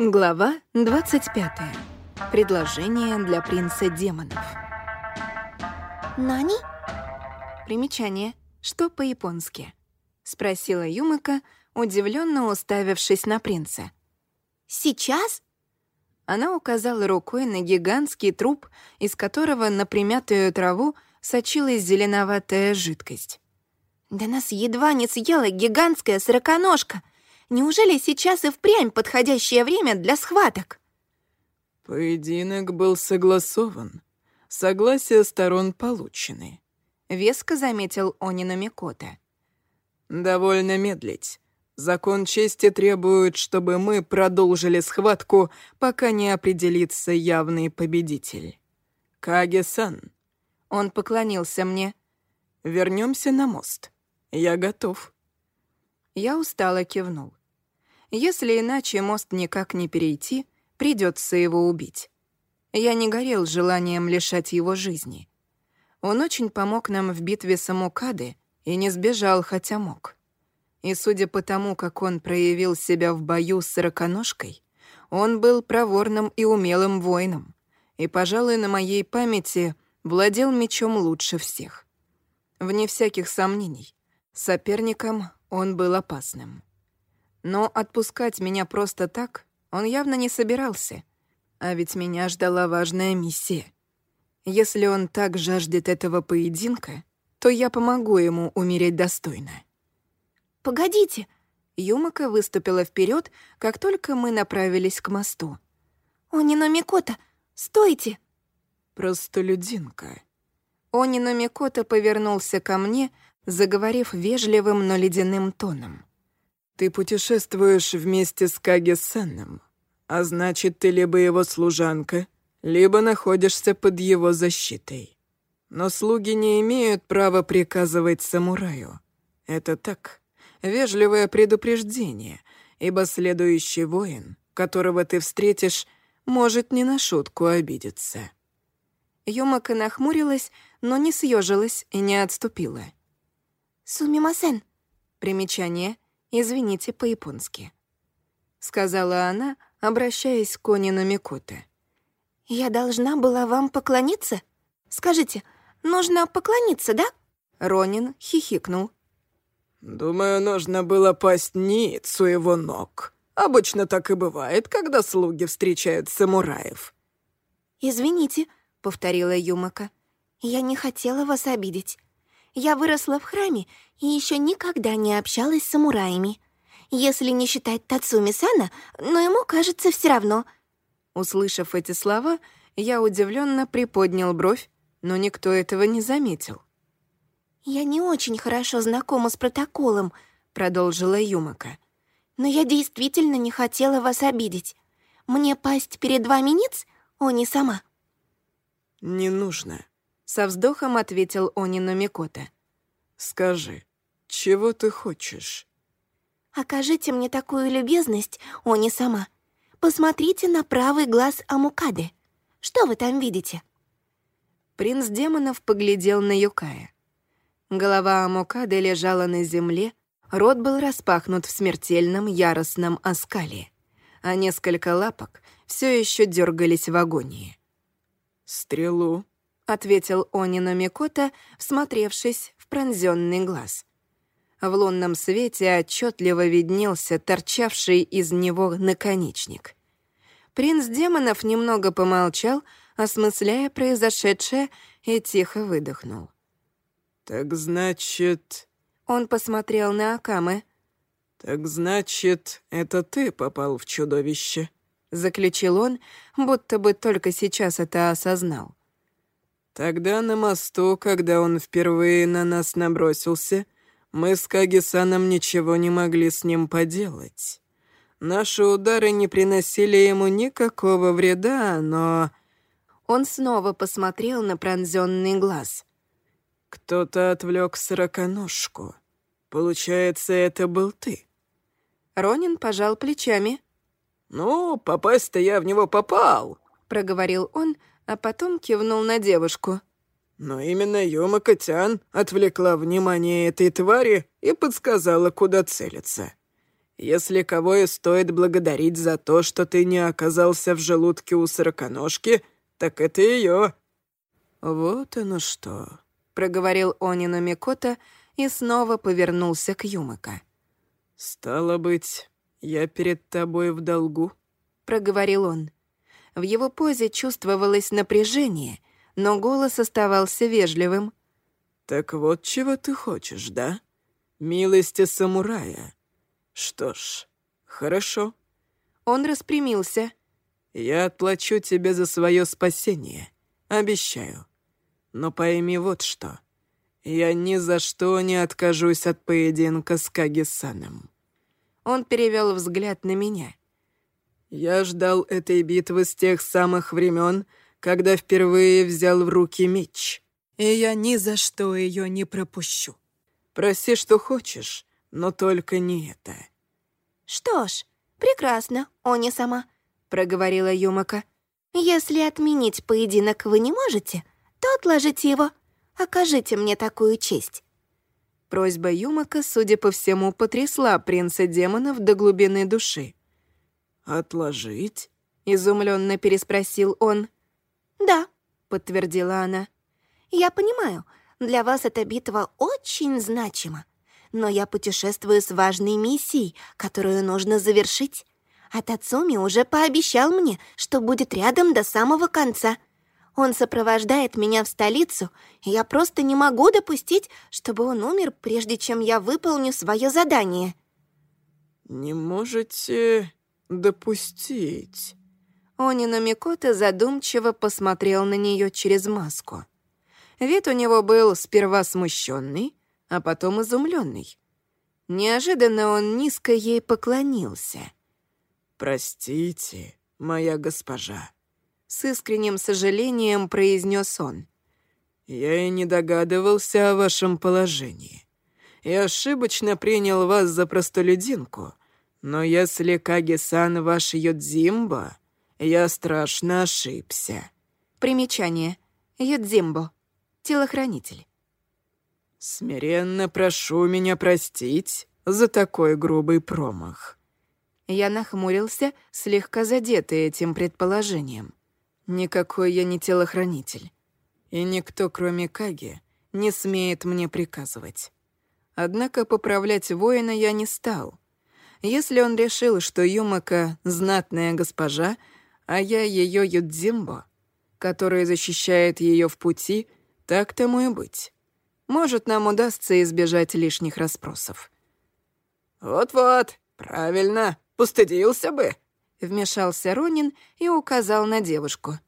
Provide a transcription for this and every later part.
Глава 25. Предложение для принца демонов. Нани? Примечание. Что по-японски? Спросила Юмака, удивленно уставившись на принца. Сейчас? Она указала рукой на гигантский труп, из которого на примятую траву сочилась зеленоватая жидкость. Да нас едва не съела гигантская сороконожка. Неужели сейчас и впрямь подходящее время для схваток? Поединок был согласован. Согласие сторон получены. Веско заметил Онина Микота. Довольно медлить. Закон чести требует, чтобы мы продолжили схватку, пока не определится явный победитель. Каге-сан. Он поклонился мне. Вернемся на мост. Я готов. Я устало кивнул. Если иначе мост никак не перейти, придется его убить. Я не горел желанием лишать его жизни. Он очень помог нам в битве с Амукады и не сбежал, хотя мог. И судя по тому, как он проявил себя в бою с сороконожкой, он был проворным и умелым воином, и, пожалуй, на моей памяти владел мечом лучше всех. Вне всяких сомнений, соперником он был опасным. Но отпускать меня просто так он явно не собирался. А ведь меня ждала важная миссия. Если он так жаждет этого поединка, то я помогу ему умереть достойно. Погодите. Юмака выступила вперед, как только мы направились к мосту. Онино Микота, стойте! Простолюдинка. Онино Микота повернулся ко мне, заговорив вежливым, но ледяным тоном. «Ты путешествуешь вместе с Каге-саном, а значит, ты либо его служанка, либо находишься под его защитой. Но слуги не имеют права приказывать самураю. Это так, вежливое предупреждение, ибо следующий воин, которого ты встретишь, может не на шутку обидеться». Юмака нахмурилась, но не съежилась и не отступила. «Сумимасен». Примечание «Извините по-японски», — сказала она, обращаясь к Конину Микота. «Я должна была вам поклониться? Скажите, нужно поклониться, да?» Ронин хихикнул. «Думаю, нужно было пасть ниц у его ног. Обычно так и бывает, когда слуги встречают самураев». «Извините», — повторила Юмака. «Я не хотела вас обидеть. Я выросла в храме и еще никогда не общалась с самураями. Если не считать Тацуми-сана, но ему кажется все равно». Услышав эти слова, я удивленно приподнял бровь, но никто этого не заметил. «Я не очень хорошо знакома с протоколом», — продолжила Юмака. «Но я действительно не хотела вас обидеть. Мне пасть перед вами ниц, о, не сама». «Не нужно», — со вздохом ответил Онину Микота. «Скажи, чего ты хочешь?» «Окажите мне такую любезность, о, не сама. Посмотрите на правый глаз Амукады. Что вы там видите?» Принц демонов поглядел на Юкая. Голова Амукады лежала на земле, рот был распахнут в смертельном яростном оскале, а несколько лапок все еще дергались в агонии. «Стрелу», — ответил Онина Микота, всмотревшись в пронзенный глаз. В лунном свете отчетливо виднелся торчавший из него наконечник. Принц демонов немного помолчал, осмысляя произошедшее, и тихо выдохнул. «Так значит...» Он посмотрел на Акамы. «Так значит, это ты попал в чудовище?» — заключил он, будто бы только сейчас это осознал. «Тогда на мосту, когда он впервые на нас набросился, мы с Кагисаном ничего не могли с ним поделать. Наши удары не приносили ему никакого вреда, но...» Он снова посмотрел на пронзенный глаз. «Кто-то отвлек сороконожку. Получается, это был ты». Ронин пожал плечами. «Ну, попасть-то я в него попал», — проговорил он, а потом кивнул на девушку. «Но именно Йома Котян отвлекла внимание этой твари и подсказала, куда целиться. Если кого и стоит благодарить за то, что ты не оказался в желудке у сороконожки, так это ее. Вот оно что, проговорил Онина Микота и снова повернулся к Юмака. Стало быть, я перед тобой в долгу, проговорил он. В его позе чувствовалось напряжение, но голос оставался вежливым. «Так вот чего ты хочешь, да? Милости самурая. Что ж, хорошо». Он распрямился. «Я отплачу тебе за свое спасение, обещаю. Но пойми вот что. Я ни за что не откажусь от поединка с Кагисаном». Он перевел взгляд на меня. «Я ждал этой битвы с тех самых времен, когда впервые взял в руки меч, и я ни за что ее не пропущу. Проси, что хочешь, но только не это». «Что ж, прекрасно, Они сама», — проговорила Юмака. «Если отменить поединок вы не можете, то отложите его. Окажите мне такую честь». Просьба Юмака, судя по всему, потрясла принца демонов до глубины души. «Отложить?» — изумленно переспросил он. «Да», — подтвердила она. «Я понимаю, для вас эта битва очень значима, но я путешествую с важной миссией, которую нужно завершить. А Тацуми уже пообещал мне, что будет рядом до самого конца. Он сопровождает меня в столицу, и я просто не могу допустить, чтобы он умер, прежде чем я выполню свое задание». «Не можете допустить?» Онина Микота задумчиво посмотрел на нее через маску. Вид у него был сперва смущенный, а потом изумленный. Неожиданно он низко ей поклонился. «Простите, моя госпожа», — с искренним сожалением произнес он. «Я и не догадывался о вашем положении. И ошибочно принял вас за простолюдинку. Но если Каги-сан ваш Йодзимба, я страшно ошибся. Примечание. Йодзимбо. Телохранитель. Смиренно прошу меня простить за такой грубый промах. Я нахмурился, слегка задетый этим предположением. Никакой я не телохранитель. И никто, кроме Каги, не смеет мне приказывать. Однако поправлять воина я не стал. Если он решил, что Юмака — знатная госпожа, а я ее Юдзимбо, который защищает ее в пути, так тому и быть. Может, нам удастся избежать лишних расспросов. «Вот-вот, правильно, постыдился бы», — вмешался Ронин и указал на девушку.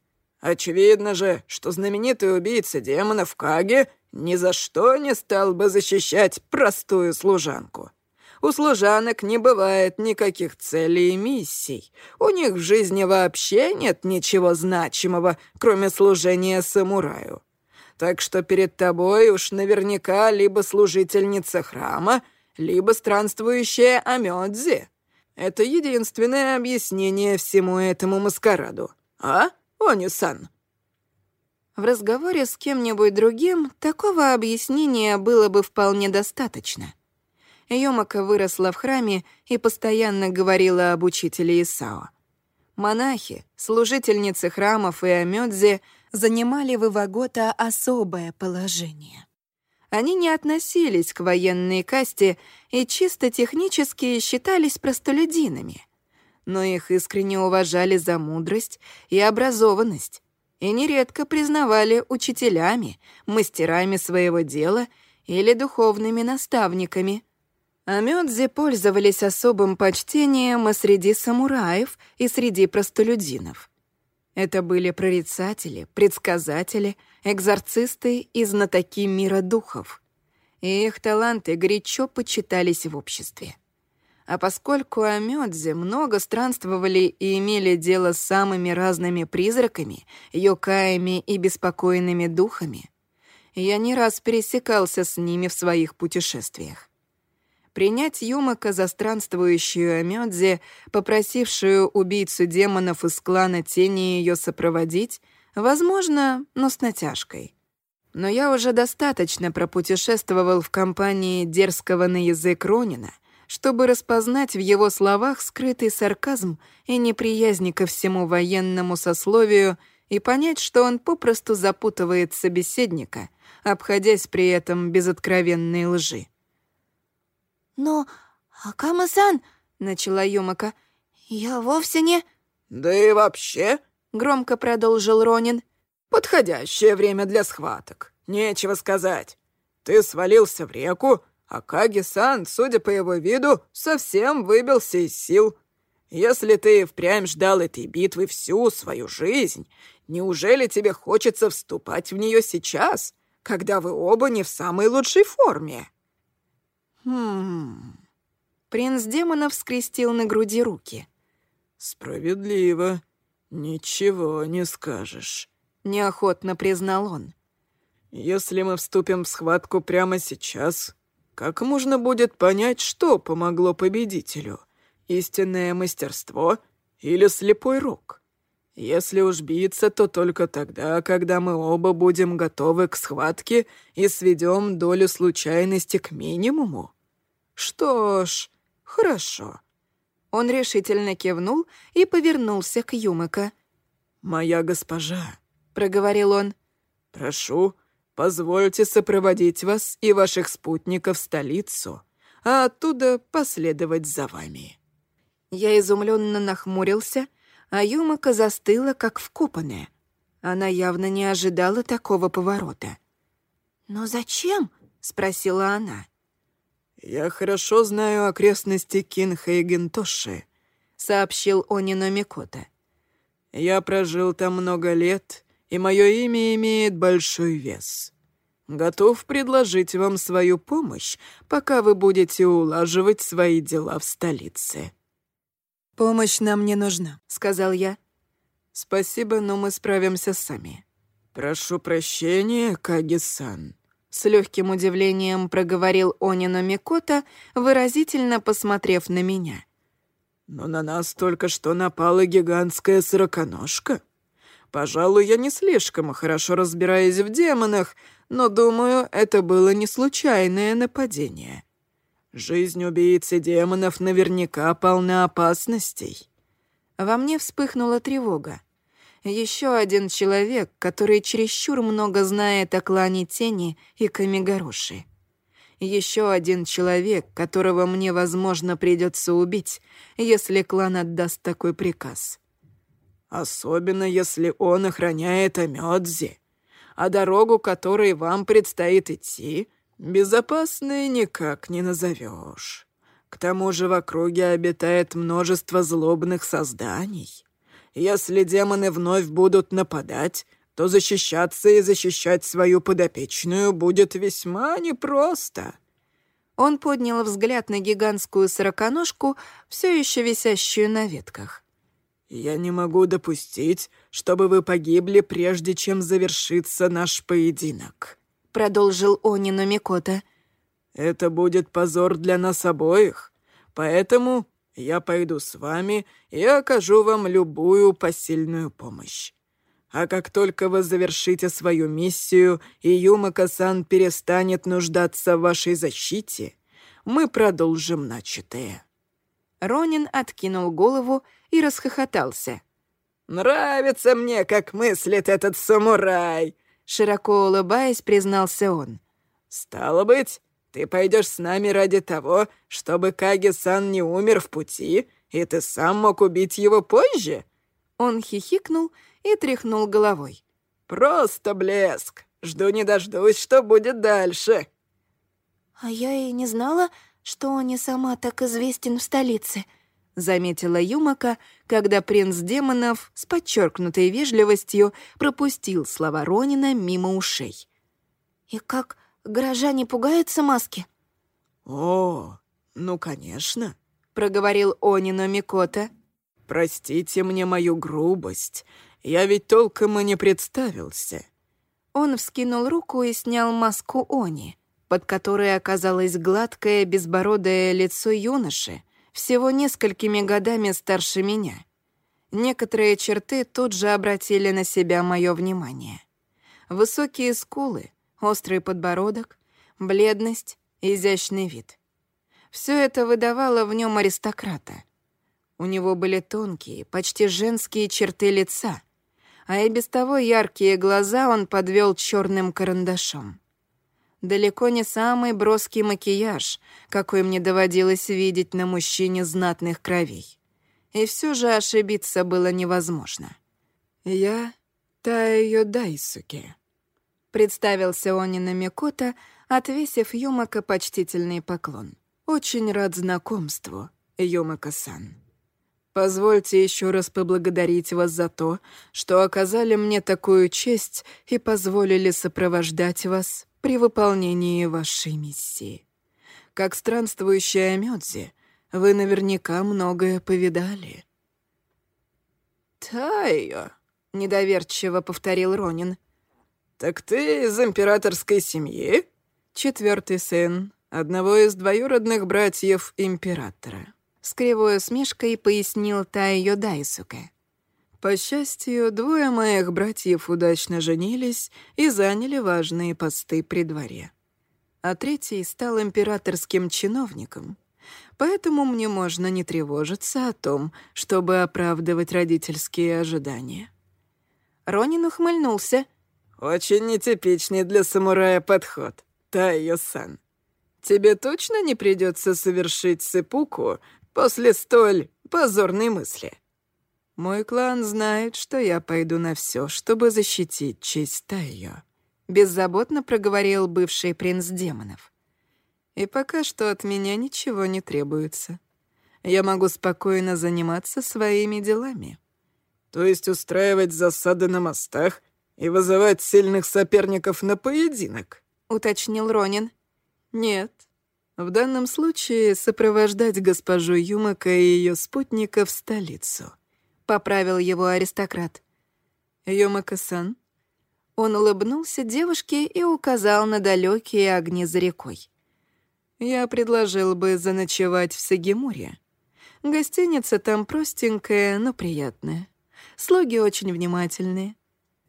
«Очевидно же, что знаменитый убийца демонов Каги ни за что не стал бы защищать простую служанку». У служанок не бывает никаких целей и миссий. У них в жизни вообще нет ничего значимого, кроме служения самураю. Так что перед тобой уж наверняка либо служительница храма, либо странствующая Амёдзи. Это единственное объяснение всему этому маскараду. А, Они-сан?» В разговоре с кем-нибудь другим такого объяснения было бы вполне достаточно. Йомака выросла в храме и постоянно говорила об учителе Исао. Монахи, служительницы храмов и Амёдзе занимали в Ивагота особое положение. Они не относились к военной касте и чисто технически считались простолюдинами, но их искренне уважали за мудрость и образованность и нередко признавали учителями, мастерами своего дела или духовными наставниками — а Мёдзи пользовались особым почтением и среди самураев, и среди простолюдинов. Это были прорицатели, предсказатели, экзорцисты и знатоки мира духов. И их таланты горячо почитались в обществе. А поскольку Амёдзе много странствовали и имели дело с самыми разными призраками, йокаями и беспокойными духами, я не раз пересекался с ними в своих путешествиях принять Юмака за странствующую Амёдзе, попросившую убийцу демонов из клана Тени ее сопроводить, возможно, но с натяжкой. Но я уже достаточно пропутешествовал в компании дерзкого на язык Ронина, чтобы распознать в его словах скрытый сарказм и неприязнь ко всему военному сословию и понять, что он попросту запутывает собеседника, обходясь при этом без откровенной лжи. «Но, Акама-сан», — начала Юмака, — «я вовсе не...» «Да и вообще», — громко продолжил Ронин, — «подходящее время для схваток. Нечего сказать. Ты свалился в реку, а Каги-сан, судя по его виду, совсем выбился из сил. Если ты впрямь ждал этой битвы всю свою жизнь, неужели тебе хочется вступать в нее сейчас, когда вы оба не в самой лучшей форме?» «Хм...» Принц демонов скрестил на груди руки. «Справедливо. Ничего не скажешь», — неохотно признал он. «Если мы вступим в схватку прямо сейчас, как можно будет понять, что помогло победителю? Истинное мастерство или слепой рук? Если уж биться, то только тогда, когда мы оба будем готовы к схватке и сведем долю случайности к минимуму. Что ж, хорошо». Он решительно кивнул и повернулся к Юмыка. «Моя госпожа», — проговорил он, — «прошу, позвольте сопроводить вас и ваших спутников в столицу, а оттуда последовать за вами». Я изумленно нахмурился, а Юмака застыла, как вкопанная. Она явно не ожидала такого поворота. «Но зачем?» — спросила она. «Я хорошо знаю окрестности Кинхейгентоши», — сообщил Онино Микота. «Я прожил там много лет, и мое имя имеет большой вес. Готов предложить вам свою помощь, пока вы будете улаживать свои дела в столице». «Помощь нам не нужна», — сказал я. «Спасибо, но мы справимся сами». «Прошу прощения, Каги-сан», с легким удивлением проговорил Онино Микота, выразительно посмотрев на меня. «Но на нас только что напала гигантская сороконожка. Пожалуй, я не слишком хорошо разбираюсь в демонах, но, думаю, это было не случайное нападение. Жизнь убийцы демонов наверняка полна опасностей». Во мне вспыхнула тревога. Еще один человек, который чересчур много знает о клане Тени и Камигороши. Еще один человек, которого мне, возможно, придется убить, если клан отдаст такой приказ. Особенно, если он охраняет Амёдзи, а дорогу, которой вам предстоит идти, безопасной никак не назовешь. К тому же в округе обитает множество злобных созданий — если демоны вновь будут нападать, то защищаться и защищать свою подопечную будет весьма непросто». Он поднял взгляд на гигантскую сороконожку, все еще висящую на ветках. «Я не могу допустить, чтобы вы погибли, прежде чем завершится наш поединок», — продолжил Онину Микота. «Это будет позор для нас обоих, поэтому я пойду с вами и окажу вам любую посильную помощь. А как только вы завершите свою миссию, и Юмака-сан перестанет нуждаться в вашей защите, мы продолжим начатое». Ронин откинул голову и расхохотался. «Нравится мне, как мыслит этот самурай!» Широко улыбаясь, признался он. «Стало быть, ты пойдешь с нами ради того, чтобы Каги-сан не умер в пути, и ты сам мог убить его позже?» Он хихикнул и тряхнул головой. «Просто блеск! Жду не дождусь, что будет дальше!» «А я и не знала, что он не сама так известен в столице», — заметила Юмака, когда принц демонов с подчеркнутой вежливостью пропустил слова Ронина мимо ушей. «И как горожане пугаются маски?» «О, ну, конечно», — проговорил Онино Микота. «Простите мне мою грубость. Я ведь толком и не представился». Он вскинул руку и снял маску Они, под которой оказалось гладкое, безбородое лицо юноши, всего несколькими годами старше меня. Некоторые черты тут же обратили на себя мое внимание. Высокие скулы, острый подбородок, бледность, изящный вид. Все это выдавало в нем аристократа. У него были тонкие, почти женские черты лица, а и без того яркие глаза он подвел черным карандашом. Далеко не самый броский макияж, какой мне доводилось видеть на мужчине знатных кровей. И все же ошибиться было невозможно. «Я Тайо Дайсуки», — представился Онина Микота, отвесив Юмака почтительный поклон. «Очень рад знакомству, Юмака-сан. Позвольте еще раз поблагодарить вас за то, что оказали мне такую честь и позволили сопровождать вас при выполнении вашей миссии. Как странствующая Мёдзи, вы наверняка многое повидали». «Тайо», — недоверчиво повторил Ронин. «Так ты из императорской семьи?» «Четвертый сын одного из двоюродных братьев императора», — с кривой усмешкой пояснил Тайо Дайсуке. По счастью, двое моих братьев удачно женились и заняли важные посты при дворе. А третий стал императорским чиновником, поэтому мне можно не тревожиться о том, чтобы оправдывать родительские ожидания. Ронин ухмыльнулся. «Очень нетипичный для самурая подход, Тайо-сан. Тебе точно не придется совершить сыпуку после столь позорной мысли?» Мой клан знает, что я пойду на все, чтобы защитить честь Тайо. Беззаботно проговорил бывший принц демонов. И пока что от меня ничего не требуется. Я могу спокойно заниматься своими делами. То есть устраивать засады на мостах и вызывать сильных соперников на поединок? Уточнил Ронин. Нет. В данном случае сопровождать госпожу Юмака и ее спутника в столицу поправил его аристократ. «Йомака-сан?» Он улыбнулся девушке и указал на далекие огни за рекой. «Я предложил бы заночевать в Сагимуре. Гостиница там простенькая, но приятная. Слуги очень внимательные.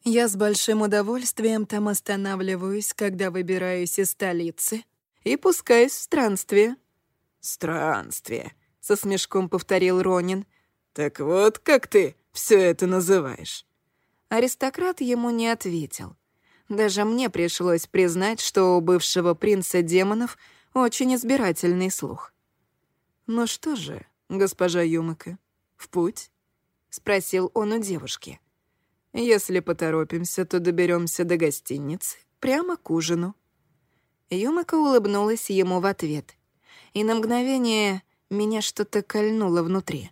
Я с большим удовольствием там останавливаюсь, когда выбираюсь из столицы, и пускаюсь в странствие». «Странствие», — со смешком повторил Ронин — «Так вот, как ты все это называешь?» Аристократ ему не ответил. Даже мне пришлось признать, что у бывшего принца демонов очень избирательный слух. «Ну что же, госпожа Юмака, в путь?» — спросил он у девушки. «Если поторопимся, то доберемся до гостиницы, прямо к ужину». Юмака улыбнулась ему в ответ, и на мгновение меня что-то кольнуло внутри.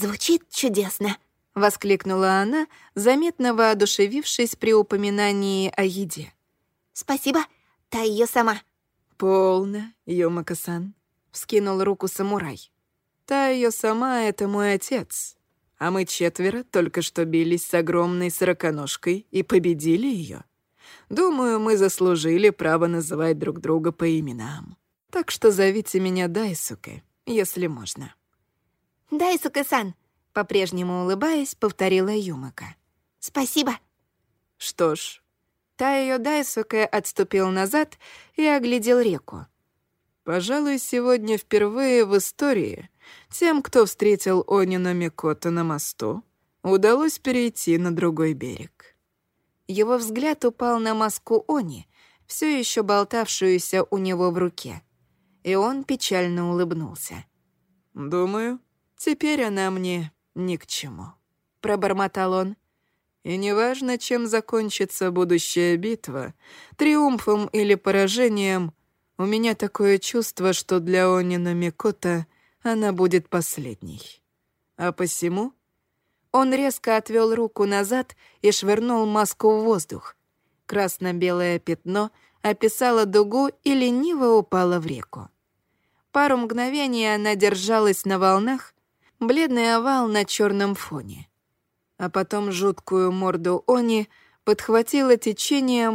Звучит чудесно!» — воскликнула она, заметно воодушевившись при упоминании о еде. «Спасибо, та ее сама». «Полно, Йомака-сан», — вскинул руку самурай. «Та ее сама — это мой отец, а мы четверо только что бились с огромной сороконожкой и победили ее. Думаю, мы заслужили право называть друг друга по именам. Так что зовите меня Дайсуке, если можно». «Дайсука-сан», — по-прежнему улыбаясь, повторила Юмака. «Спасибо». Что ж, Тайо Дайсуке отступил назад и оглядел реку. «Пожалуй, сегодня впервые в истории тем, кто встретил Онина Микото на мосту, удалось перейти на другой берег». Его взгляд упал на маску Они, все еще болтавшуюся у него в руке, и он печально улыбнулся. «Думаю, Теперь она мне ни к чему», — пробормотал он. «И неважно, чем закончится будущая битва, триумфом или поражением, у меня такое чувство, что для Онина Микота она будет последней. А посему...» Он резко отвел руку назад и швырнул маску в воздух. Красно-белое пятно описало дугу и лениво упало в реку. Пару мгновений она держалась на волнах, бледный овал на черном фоне. А потом жуткую морду Они подхватило течением